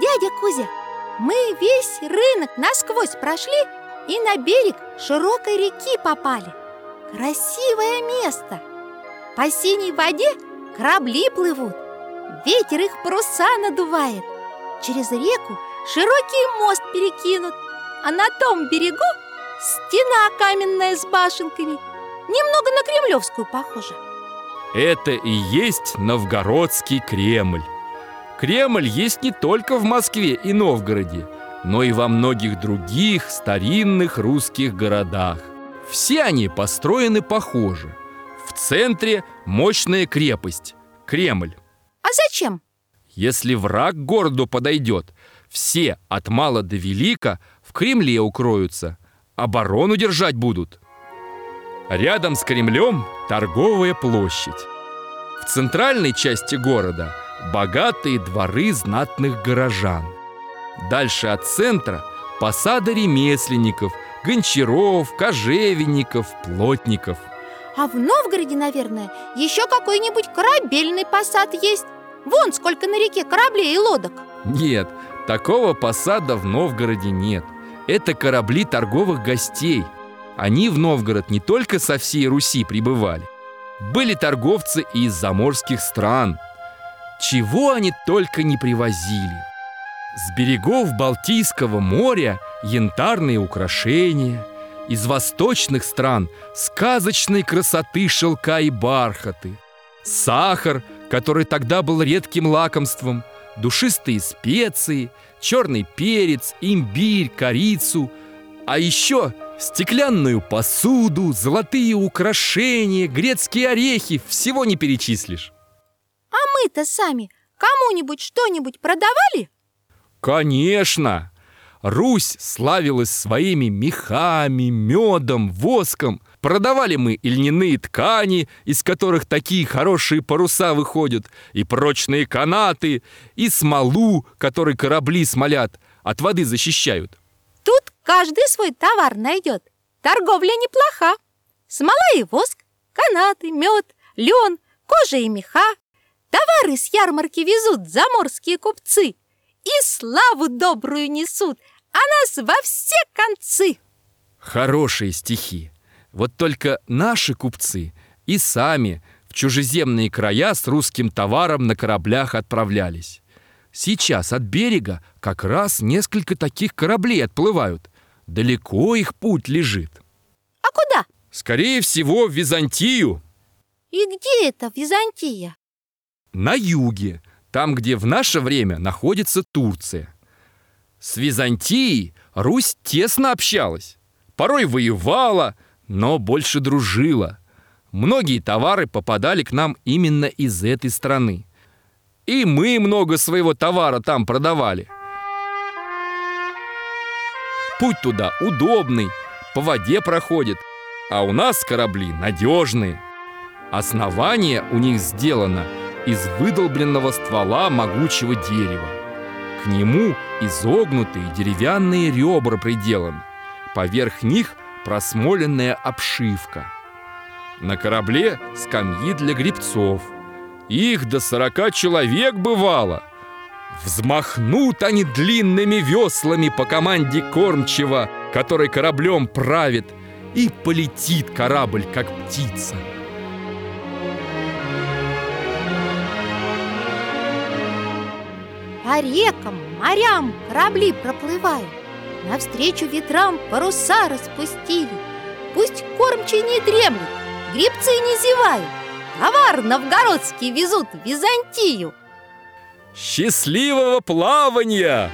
Дядя Кузя, мы весь рынок насквозь прошли и на берег широкой реки попали. Красивое место. По синей воде корабли плывут. Ветер их паруса надувает. Через реку широкий мост перекинут. А на том берегу стена каменная с башенками. Немного на Кремлевскую похожа Это и есть Новгородский Кремль Кремль есть не только в Москве и Новгороде, но и во многих других старинных русских городах. Все они построены похоже. В центре мощная крепость – Кремль. А зачем? Если враг к городу подойдет, все от мала до велика в Кремле укроются, оборону держать будут. Рядом с Кремлем торговая площадь. В центральной части города богатые дворы знатных горожан. Дальше от центра посады ремесленников, гончаров, кожевенников, плотников. А в Новгороде, наверное, еще какой-нибудь корабельный посад есть. Вон сколько на реке кораблей и лодок. Нет, такого посада в Новгороде нет. Это корабли торговых гостей. Они в Новгород не только со всей Руси прибывали. Были торговцы и из заморских стран Чего они только не привозили С берегов Балтийского моря янтарные украшения Из восточных стран сказочной красоты шелка и бархаты Сахар – который тогда был редким лакомством, душистые специи, черный перец, имбирь, корицу, а еще стеклянную посуду, золотые украшения, грецкие орехи, всего не перечислишь. Мы-то сами кому-нибудь что-нибудь продавали? Конечно! Русь славилась своими мехами, медом, воском. Продавали мы и льняные ткани, из которых такие хорошие паруса выходят, и прочные канаты, и смолу, которой корабли смолят, от воды защищают. Тут каждый свой товар найдет. Торговля неплоха. Смола и воск, канаты, мед, лен, кожа и меха. Товары с ярмарки везут заморские купцы и славу добрую несут, а нас во все концы. Хорошие стихи. Вот только наши купцы и сами в чужеземные края с русским товаром на кораблях отправлялись. Сейчас от берега как раз несколько таких кораблей отплывают. Далеко их путь лежит. А куда? Скорее всего, в Византию. И где это Византия? На юге, там, где в наше время находится Турция. С Византией Русь тесно общалась. Порой воевала, но больше дружила. Многие товары попадали к нам именно из этой страны. И мы много своего товара там продавали. Путь туда удобный, по воде проходит, а у нас корабли надежные. Основание у них сделано из выдолбленного ствола могучего дерева. К нему изогнутые деревянные ребра приделаны. Поверх них просмоленная обшивка. На корабле скамьи для грибцов. Их до сорока человек бывало. Взмахнут они длинными веслами по команде кормчего, который кораблем правит, и полетит корабль, как птица. По рекам, морям корабли проплывают Навстречу ветрам паруса распустили. Пусть кормчий не дремлет, грибцы не зевают. Товар новгородский везут в Византию. Счастливого плавания!